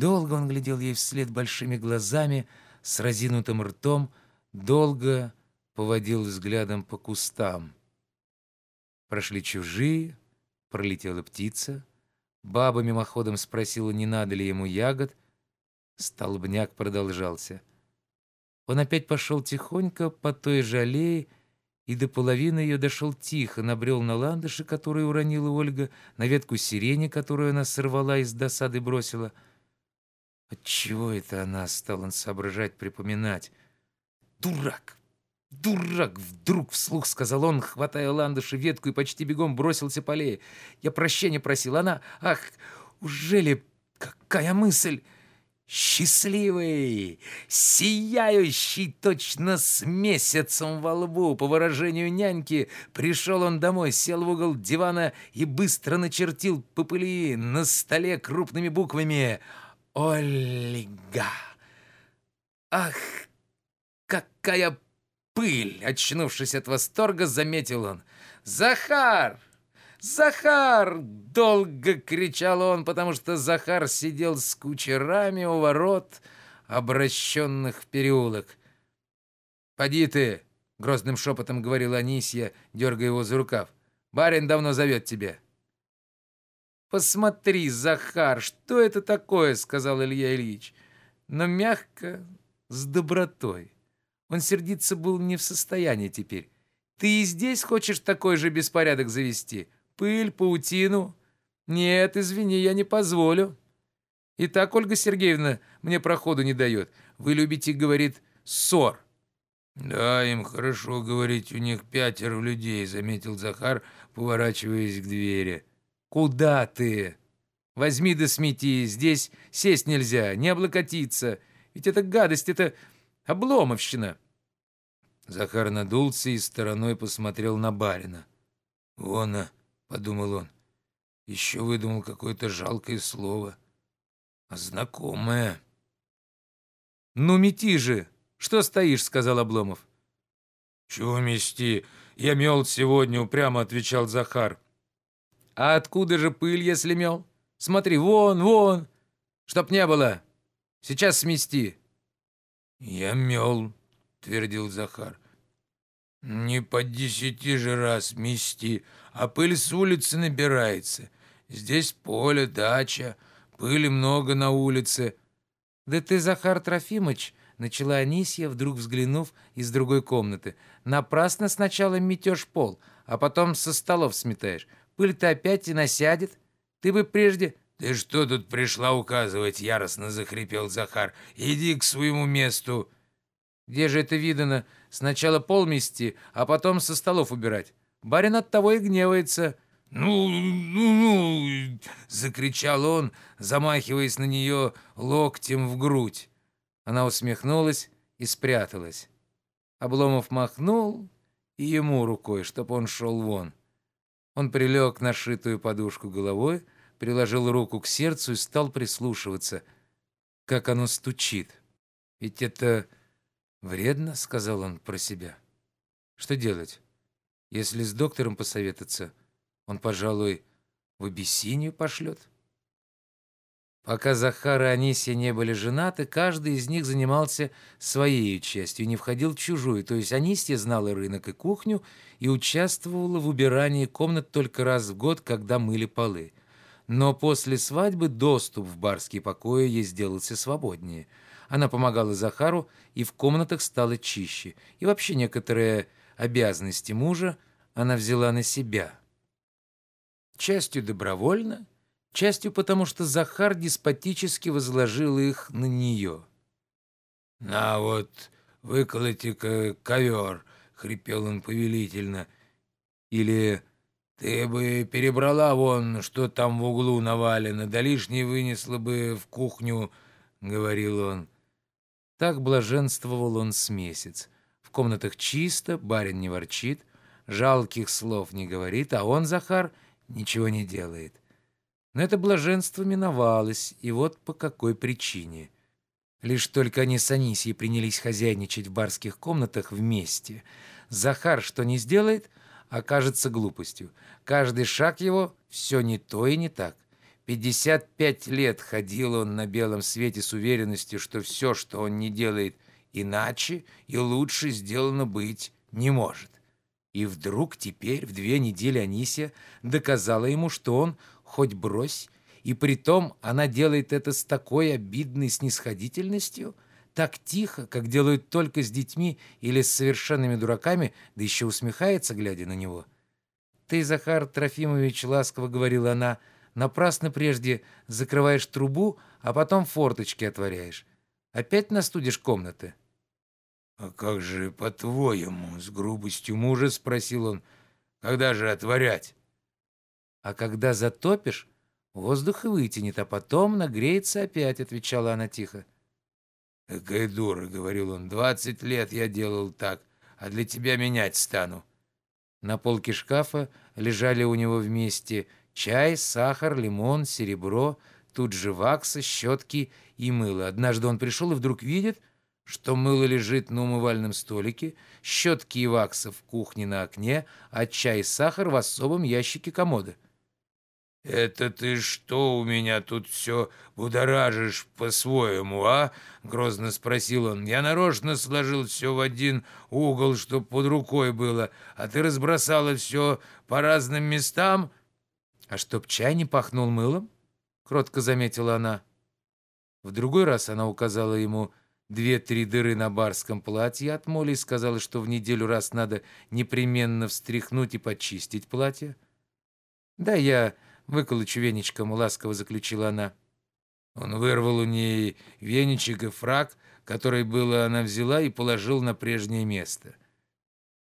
Долго он глядел ей вслед большими глазами, с разинутым ртом, долго поводил взглядом по кустам. Прошли чужие, пролетела птица. Баба мимоходом спросила, не надо ли ему ягод. Столбняк продолжался. Он опять пошел тихонько по той же аллее, и до половины ее дошел тихо, набрел на ландыши, которые уронила Ольга, на ветку сирени, которую она сорвала и с досады бросила. Отчего это она, стал он соображать, припоминать. «Дурак! Дурак!» — вдруг вслух сказал он, хватая ландыши ветку и почти бегом бросился по аллее. «Я прощения просил, она... Ах, ужели... Какая мысль!» Счастливый, сияющий точно с месяцем во лбу, по выражению няньки, пришел он домой, сел в угол дивана и быстро начертил по пыли на столе крупными буквами «Ольга». «Ах, какая пыль!» Очнувшись от восторга, заметил он. «Захар!» «Захар!» — долго кричал он, потому что Захар сидел с кучерами у ворот, обращенных в переулок. «Поди ты!» — грозным шепотом говорила Анисья, дергая его за рукав. «Барин давно зовет тебя». «Посмотри, Захар, что это такое?» — сказал Илья Ильич. Но мягко, с добротой. Он сердиться был не в состоянии теперь. «Ты и здесь хочешь такой же беспорядок завести?» пыль, паутину. Нет, извини, я не позволю. И так Ольга Сергеевна мне проходу не дает. Вы любите, говорит, ссор. Да, им хорошо говорить, у них пятеро людей, заметил Захар, поворачиваясь к двери. Куда ты? Возьми да смети, здесь сесть нельзя, не облокотиться. Ведь это гадость, это обломовщина. Захар надулся и стороной посмотрел на барина. Вон, а, подумал он. Еще выдумал какое-то жалкое слово. А знакомое. «Ну, мети же! Что стоишь?» — сказал Обломов. «Чего мести? Я мел сегодня», — упрямо отвечал Захар. «А откуда же пыль, если мел? Смотри, вон, вон! Чтоб не было! Сейчас смести!» «Я мел», — твердил Захар. «Не по десяти же раз мести, а пыль с улицы набирается. Здесь поле, дача, пыли много на улице». «Да ты, Захар Трофимыч», — начала Анисья, вдруг взглянув из другой комнаты, «напрасно сначала метешь пол, а потом со столов сметаешь. Пыль-то опять и насядет. Ты бы прежде...» «Ты что тут пришла указывать?» — яростно захрипел Захар. «Иди к своему месту». «Где же это видано?» Сначала пол мести, а потом со столов убирать. Барин от того и гневается». «Ну, ну, ну!» — закричал он, замахиваясь на нее локтем в грудь. Она усмехнулась и спряталась. Обломов махнул и ему рукой, чтоб он шел вон. Он прилег на шитую подушку головой, приложил руку к сердцу и стал прислушиваться, как оно стучит. Ведь это «Вредно», — сказал он про себя. «Что делать? Если с доктором посоветоваться, он, пожалуй, в Абиссинию пошлет». Пока Захар и Анисия не были женаты, каждый из них занимался своей частью, не входил в чужую. То есть Анисия знала рынок и кухню и участвовала в убирании комнат только раз в год, когда мыли полы. Но после свадьбы доступ в барские покои ей сделался свободнее – она помогала Захару, и в комнатах стало чище. И вообще некоторые обязанности мужа она взяла на себя. Частью добровольно, частью потому, что Захар деспотически возложил их на нее. «На вот, выколоти-ка ковер», — хрипел он повелительно. Или «Ты бы перебрала вон, что там в углу навалено, да лишнее вынесла бы в кухню», — говорил он. Так блаженствовал он с месяц. В комнатах чисто, барин не ворчит, жалких слов не говорит, а он, Захар, ничего не делает. Но это блаженство миновалось, и вот по какой причине. Лишь только они с Анисией принялись хозяйничать в барских комнатах вместе. Захар что не сделает, окажется глупостью. Каждый шаг его все не то и не так. Пятьдесят пять лет ходил он на белом свете с уверенностью, что все, что он не делает иначе и лучше сделано быть не может. И вдруг теперь, в две недели Анисия доказала ему, что он хоть брось, и притом она делает это с такой обидной снисходительностью, так тихо, как делают только с детьми или с совершенными дураками, да еще усмехается, глядя на него. «Ты, Захар Трофимович, ласково говорила она, напрасно прежде закрываешь трубу, а потом форточки отворяешь. Опять настудишь комнаты?» «А как же, по-твоему?» — с грубостью мужа спросил он. «Когда же отворять?» «А когда затопишь, воздух вытянет, а потом нагреется опять», — отвечала она тихо. «Какая дура», — говорил он, — «двадцать лет я делал так, а для тебя менять стану». На полке шкафа лежали у него вместе чай, сахар, лимон, серебро, тут же вакса, щетки и мыло. Однажды он пришел и вдруг видит — что мыло лежит на умывальном столике, щетки и вакса в кухне на окне, а чай и сахар в особом ящике комода. «Это ты что у меня тут все будоражишь по-своему, а?» — грозно спросил он. «Я нарочно сложил все в один угол, чтоб под рукой было, а ты разбросала все по разным местам?» «А чтоб чай не пахнул мылом?» — кротко заметила она. В другой раз она указала ему две-три дыры на барском платье от Молли и сказала, что в неделю раз надо непременно встряхнуть и почистить платье. «Да, я выколочу веничком», — ласково заключила она. Он вырвал у ней веничек и фраг, который было она взяла, и положил на прежнее место.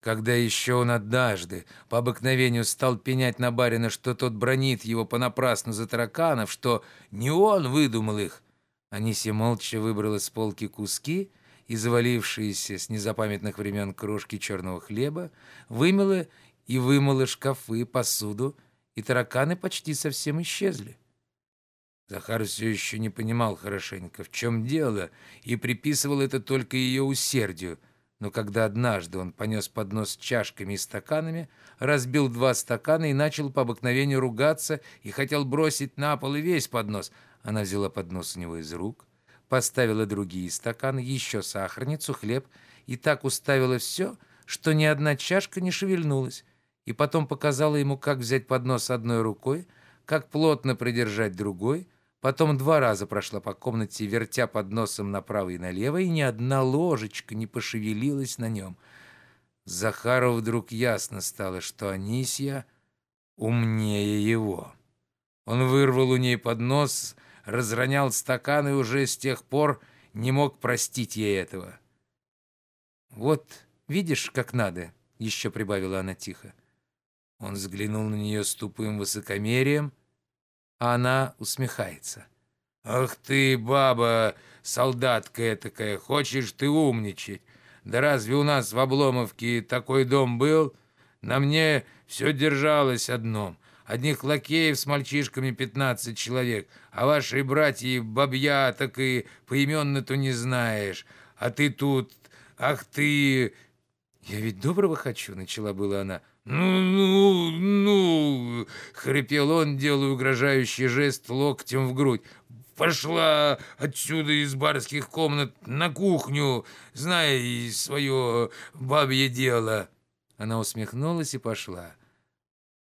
Когда еще он однажды по обыкновению стал пенять на барина, что тот бронит его понапрасну за тараканов, что не он выдумал их, Анисия молча выбрала с полки куски и завалившиеся с незапамятных времен крошки черного хлеба, вымыла и вымыла шкафы, посуду, и тараканы почти совсем исчезли. Захар все еще не понимал хорошенько, в чем дело, и приписывал это только ее усердию, но когда однажды он понес поднос с чашками и стаканами, разбил два стакана и начал по обыкновению ругаться и хотел бросить на пол и весь поднос, она взяла поднос у него из рук, поставила другие стаканы, еще сахарницу, хлеб и так уставила все, что ни одна чашка не шевельнулась, и потом показала ему, как взять поднос одной рукой, как плотно придержать другой, потом два раза прошла по комнате, вертя подносом направо и налево, и ни одна ложечка не пошевелилась на нем. Захару вдруг ясно стало, что Анисья умнее его. Он вырвал у ней поднос разронял стакан и уже с тех пор не мог простить ей этого. «Вот, видишь, как надо», — еще прибавила она тихо. Он взглянул на нее с тупым высокомерием, а она усмехается. «Ах ты, баба, солдатка такая, хочешь ты умничать? Да разве у нас в Обломовке такой дом был? На мне все держалось одном. Одних лакеев с мальчишками пятнадцать человек, а ваши братья бабья так и поименно-то не знаешь. А ты тут, ах ты...» «Я ведь доброго хочу», — начала была она. «Ну, ну, ну!» — хрипел он, делая угрожающий жест локтем в грудь. «Пошла отсюда из барских комнат на кухню, зная свое бабье дело». Она усмехнулась и пошла.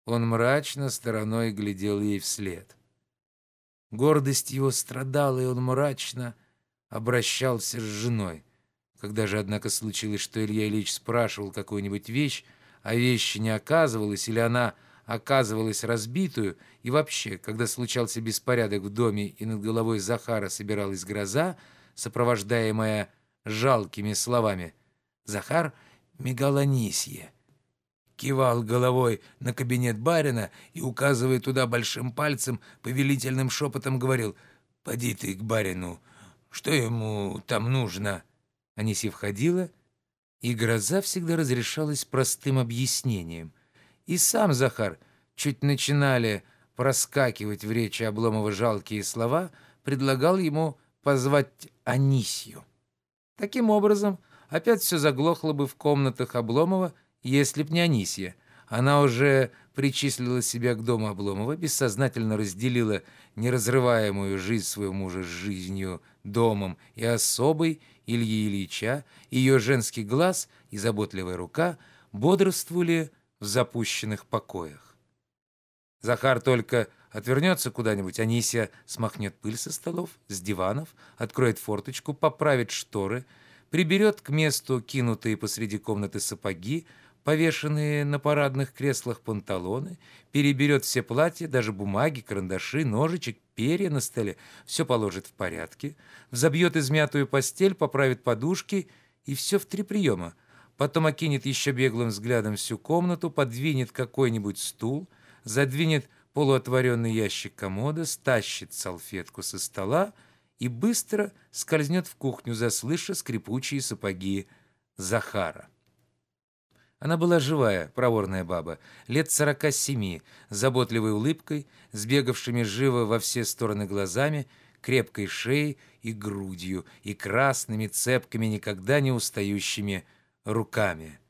Он мрачно стороной глядел ей вслед. Гордость его страдала, и он мрачно обращался с женой. Когда же, однако, случилось, что Илья Ильич спрашивал какую-нибудь вещь, а вещи не оказывалась, или она оказывалась разбитую, и вообще, когда случался беспорядок в доме и над головой Захара собиралась гроза, сопровождаемая жалкими словами «Захар Мегаланисье», кивал головой на кабинет барина и, указывая туда большим пальцем, повелительным шепотом говорил «Поди ты к барину, что ему там нужно?» Аниси входила, и гроза всегда разрешалась простым объяснением. И сам Захар, чуть начинали проскакивать в речи Обломова жалкие слова, предлагал ему позвать Анисью. Таким образом, опять все заглохло бы в комнатах Обломова, если б не Анисья. Она уже причислила себя к дому Обломова, бессознательно разделила неразрываемую жизнь своего мужа с жизнью, домом и особой Ильи Ильича, ее женский глаз и заботливая рука бодрствовали в запущенных покоях. Захар только отвернется куда-нибудь, Анисия смахнет пыль со столов, с диванов, откроет форточку, поправит шторы, приберет к месту кинутые посреди комнаты сапоги, повешенные на парадных креслах панталоны, переберет все платья, даже бумаги, карандаши, ножичек, перья на столе, все положит в порядке, взобьет измятую постель, поправит подушки и все в три приема. Потом окинет еще беглым взглядом всю комнату, подвинет какой-нибудь стул, задвинет полуотворенный ящик комода, стащит салфетку со стола и быстро скользнет в кухню, заслыша скрипучие сапоги Захара. Она была живая, проворная баба, лет сорока семи, с заботливой улыбкой, сбегавшими живо во все стороны глазами, крепкой шеей и грудью, и красными, цепкими, никогда не устающими руками.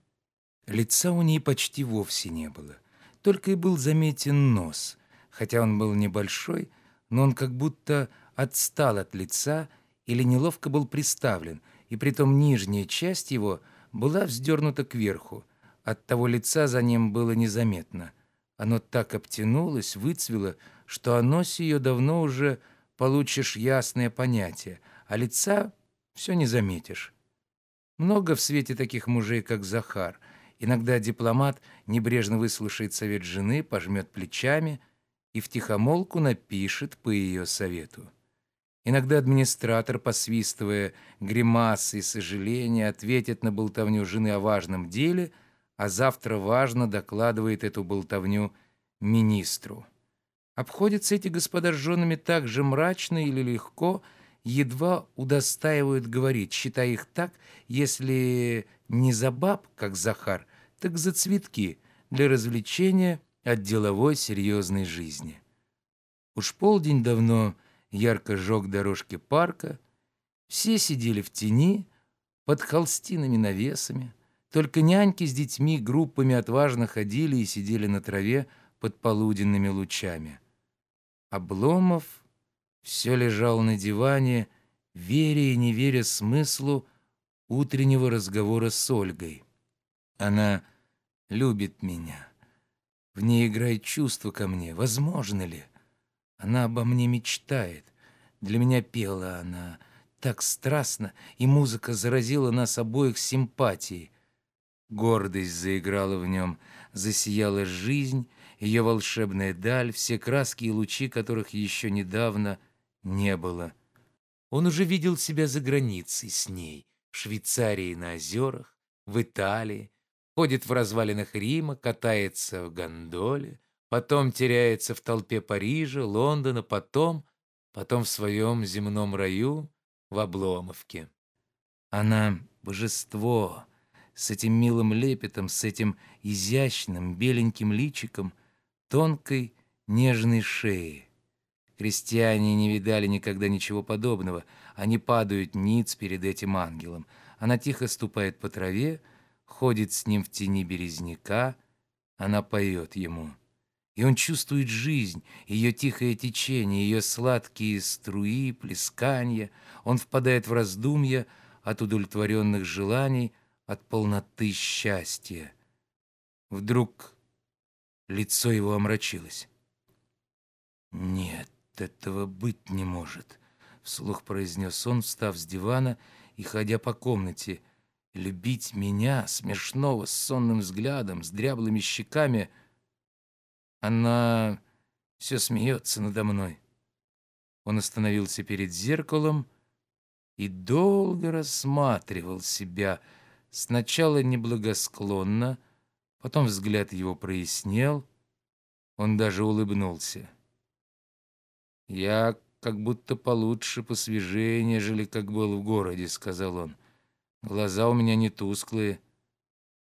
Лица у ней почти вовсе не было, только и был заметен нос, хотя он был небольшой, но он как будто отстал от лица или неловко был приставлен, и притом нижняя часть его была вздернута кверху, от того лица за ним было незаметно. Оно так обтянулось, выцвело, что о носе ее давно уже получишь ясное понятие, а лица все не заметишь. Много в свете таких мужей, как Захар. Иногда дипломат небрежно выслушает совет жены, пожмет плечами и втихомолку напишет по ее совету. Иногда администратор, посвистывая гримасы и сожаления, ответит на болтовню жены о важном деле — а завтра важно докладывает эту болтовню министру. Обходятся эти господа с женами так же мрачно или легко, едва удостаивают говорить, считая их так, если не за баб, как Захар, так за цветки для развлечения от деловой серьезной жизни. Уж полдень давно ярко жег дорожки парка, все сидели в тени, под холстинами навесами, только няньки с детьми группами отважно ходили и сидели на траве под полуденными лучами. Обломов все лежал на диване, веря и не веря смыслу утреннего разговора с Ольгой. Она любит меня. В ней играет чувство ко мне. Возможно ли? Она обо мне мечтает. Для меня пела она так страстно, и музыка заразила нас обоих симпатией. Гордость заиграла в нем, засияла жизнь, ее волшебная даль, все краски и лучи, которых еще недавно не было. Он уже видел себя за границей с ней, в Швейцарии на озерах, в Италии, ходит в развалинах Рима, катается в гондоле, потом теряется в толпе Парижа, Лондона, потом, потом в своем земном раю в Обломовке. Она — божество, с этим милым лепетом, с этим изящным беленьким личиком, тонкой нежной шеей. Крестьяне не видали никогда ничего подобного. Они падают ниц перед этим ангелом. Она тихо ступает по траве, ходит с ним в тени березняка. Она поет ему. И он чувствует жизнь, ее тихое течение, ее сладкие струи, плескания. Он впадает в раздумья от удовлетворенных желаний, от полноты счастья. Вдруг лицо его омрачилось. «Нет, этого быть не может», — вслух произнес он, встав с дивана и ходя по комнате. «Любить меня, смешного, с сонным взглядом, с дряблыми щеками. Она все смеется надо мной». Он остановился перед зеркалом и долго рассматривал себя, — Сначала неблагосклонно, потом взгляд его прояснел, он даже улыбнулся. «Я как будто получше, посвежее, нежели как был в городе», — сказал он. «Глаза у меня не тусклые.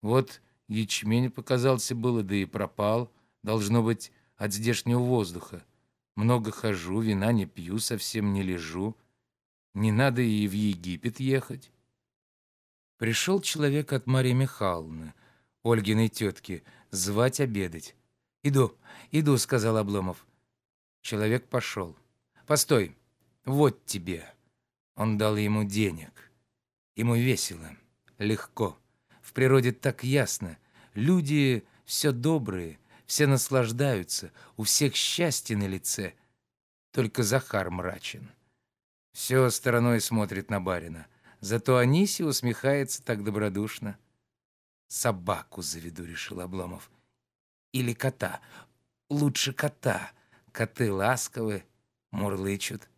Вот ячмень показался было, да и пропал. Должно быть, от здешнего воздуха. Много хожу, вина не пью, совсем не лежу. Не надо и в Египет ехать». Пришел человек от Марии Михайловны. Ольгиной тетки, звать обедать. «Иду, иду», — сказал Обломов. Человек пошел. «Постой, вот тебе». Он дал ему денег. Ему весело, легко. В природе так ясно. Люди все добрые, все наслаждаются, у всех счастье на лице. Только Захар мрачен. Все стороной смотрит на барина. Зато Анисия усмехается так добродушно. «Собаку заведу», — решил Обломов. «Или кота. Лучше кота. Коты ласковы, мурлычут».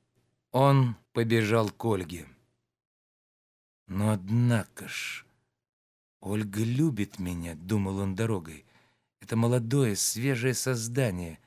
Он побежал к Ольге. Но однако ж, Ольга любит меня, думал он дорогой. Это молодое, свежее создание.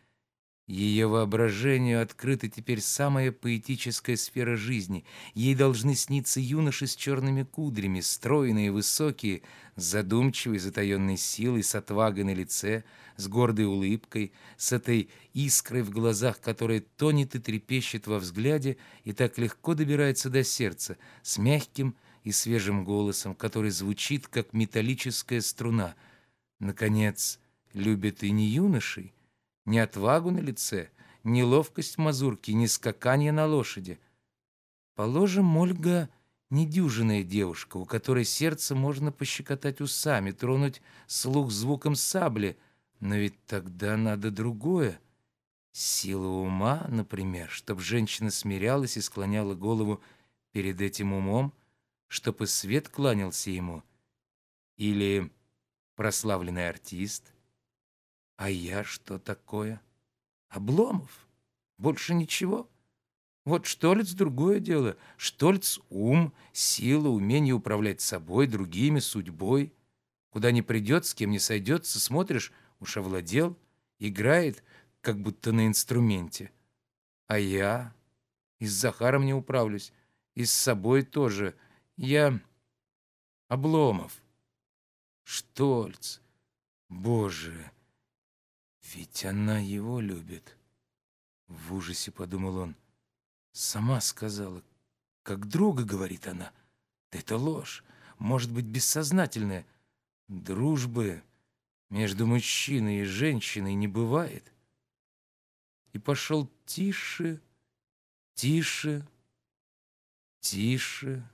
Ее воображению открыта теперь самая поэтическая сфера жизни. Ей должны сниться юноши с черными кудрями, стройные, высокие, с задумчивой, затаенной силой, с отвагой на лице, с гордой улыбкой, с этой искрой в глазах, которая тонет и трепещет во взгляде и так легко добирается до сердца, с мягким и свежим голосом, который звучит, как металлическая струна. Наконец, любит и не юношей, ни отвагу на лице, ни ловкость мазурки, ни скаканье на лошади. Положим, Ольга недюжинная девушка, у которой сердце можно пощекотать усами, тронуть слух звуком сабли, но ведь тогда надо другое. Сила ума, например, чтобы женщина смирялась и склоняла голову перед этим умом, чтобы свет кланялся ему. Или прославленный артист — а я что такое? Обломов. Больше ничего. Вот Штольц — другое дело. Штольц — ум, сила, умение управлять собой, другими, судьбой. Куда не придет, с кем не сойдется, смотришь, уж овладел, играет, как будто на инструменте. А я и с Захаром не управлюсь, и с собой тоже. Я Обломов. Штольц. Боже! Ведь она его любит. В ужасе подумал он. Сама сказала, как друга, говорит она. Да это ложь, может быть, бессознательная. Дружбы между мужчиной и женщиной не бывает. И пошел тише, тише, тише,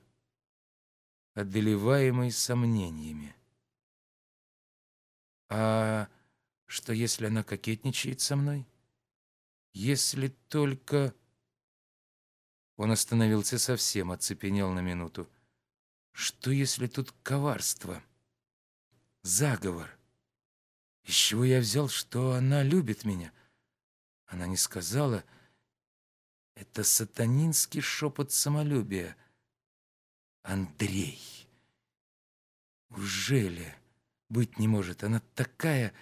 одолеваемый сомнениями. А что если она кокетничает со мной? Если только... Он остановился совсем, оцепенел на минуту. Что если тут коварство? Заговор? Из чего я взял, что она любит меня? Она не сказала. Это сатанинский шепот самолюбия. Андрей. Ужели? Быть не может. Она такая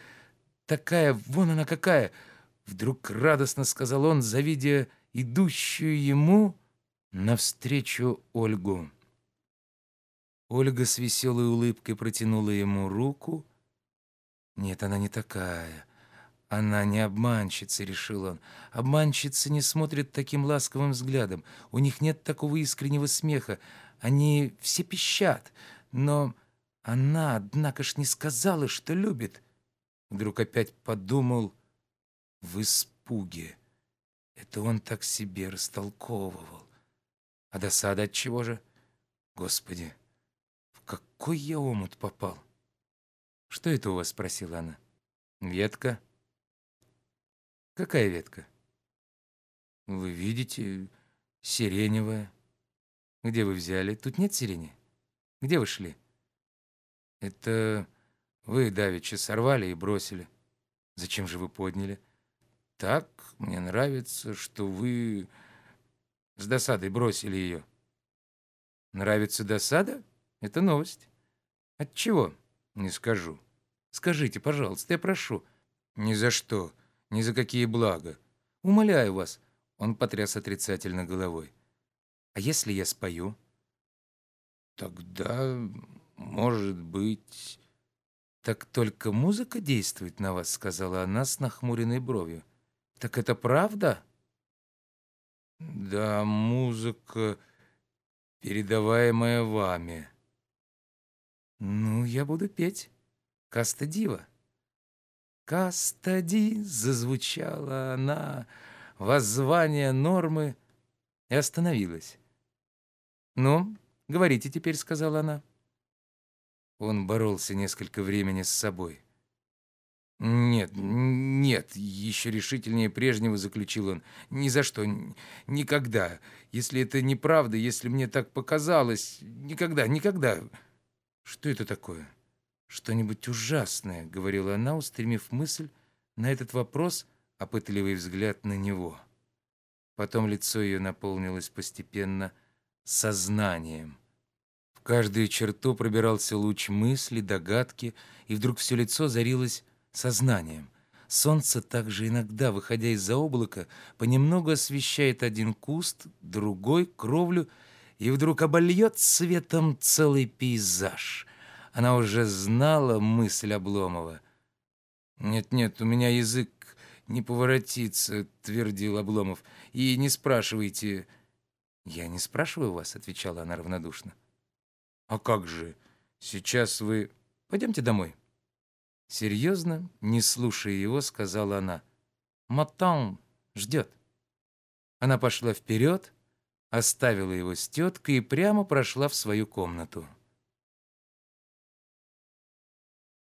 такая, вон она какая!» Вдруг радостно сказал он, завидя идущую ему навстречу Ольгу. Ольга с веселой улыбкой протянула ему руку. «Нет, она не такая. Она не обманщица», — решил он. «Обманщицы не смотрят таким ласковым взглядом. У них нет такого искреннего смеха. Они все пищат. Но она, однако ж, не сказала, что любит». Вдруг опять подумал в испуге. Это он так себе растолковывал. А досада от чего же? Господи, в какой я омут попал? Что это у вас, спросила она. Ветка. Какая ветка? Вы видите, сиреневая. Где вы взяли? Тут нет сирени. Где вы шли? Это вы, давеча, сорвали и бросили. Зачем же вы подняли? Так, мне нравится, что вы с досадой бросили ее. Нравится досада? Это новость. От чего? Не скажу. Скажите, пожалуйста, я прошу. Ни за что, ни за какие блага. Умоляю вас. Он потряс отрицательно головой. А если я спою? Тогда, может быть... «Так только музыка действует на вас», — сказала она с нахмуренной бровью. «Так это правда?» «Да, музыка, передаваемая вами». «Ну, я буду петь. Каста-дива. «Кастади!» — зазвучала она, воззвание нормы, и остановилась. «Ну, говорите теперь», — сказала она. Он боролся несколько времени с собой. «Нет, нет», — еще решительнее прежнего заключил он. «Ни за что, никогда. Если это неправда, если мне так показалось, никогда, никогда». «Что это такое?» «Что-нибудь ужасное», — говорила она, устремив мысль на этот вопрос, а пытливый взгляд на него. Потом лицо ее наполнилось постепенно сознанием. Каждую черту пробирался луч мысли, догадки, и вдруг все лицо зарилось сознанием. Солнце также иногда, выходя из-за облака, понемногу освещает один куст, другой — кровлю, и вдруг обольет светом целый пейзаж. Она уже знала мысль Обломова. «Нет-нет, у меня язык не поворотится», — твердил Обломов. «И не спрашивайте». «Я не спрашиваю вас», — отвечала она равнодушно. «А как же? Сейчас вы... Пойдемте домой». Серьезно, не слушая его, сказала она. «Матан ждет». Она пошла вперед, оставила его с теткой и прямо прошла в свою комнату.